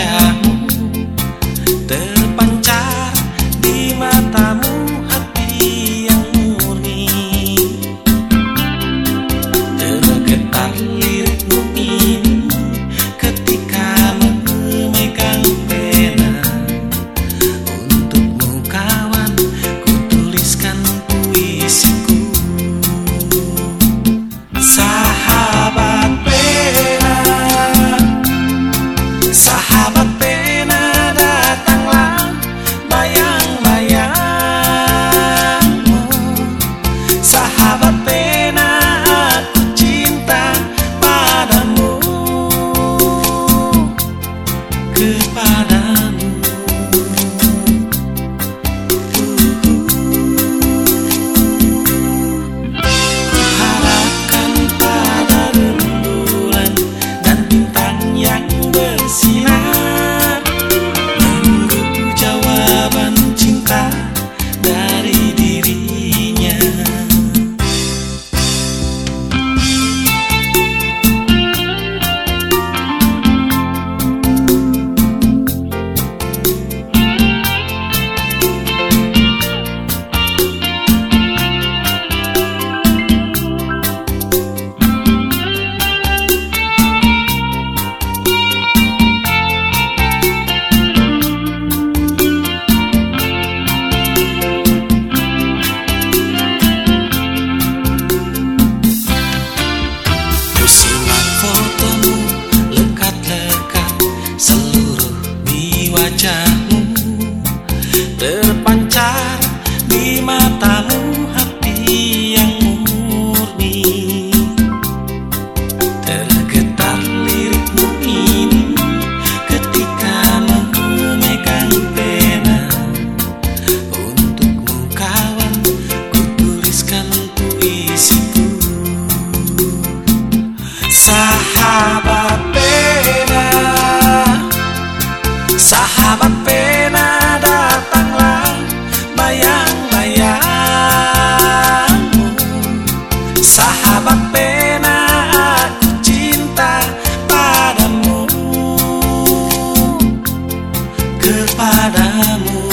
charme nada saja amat aku cinta padamu. Kepadamu.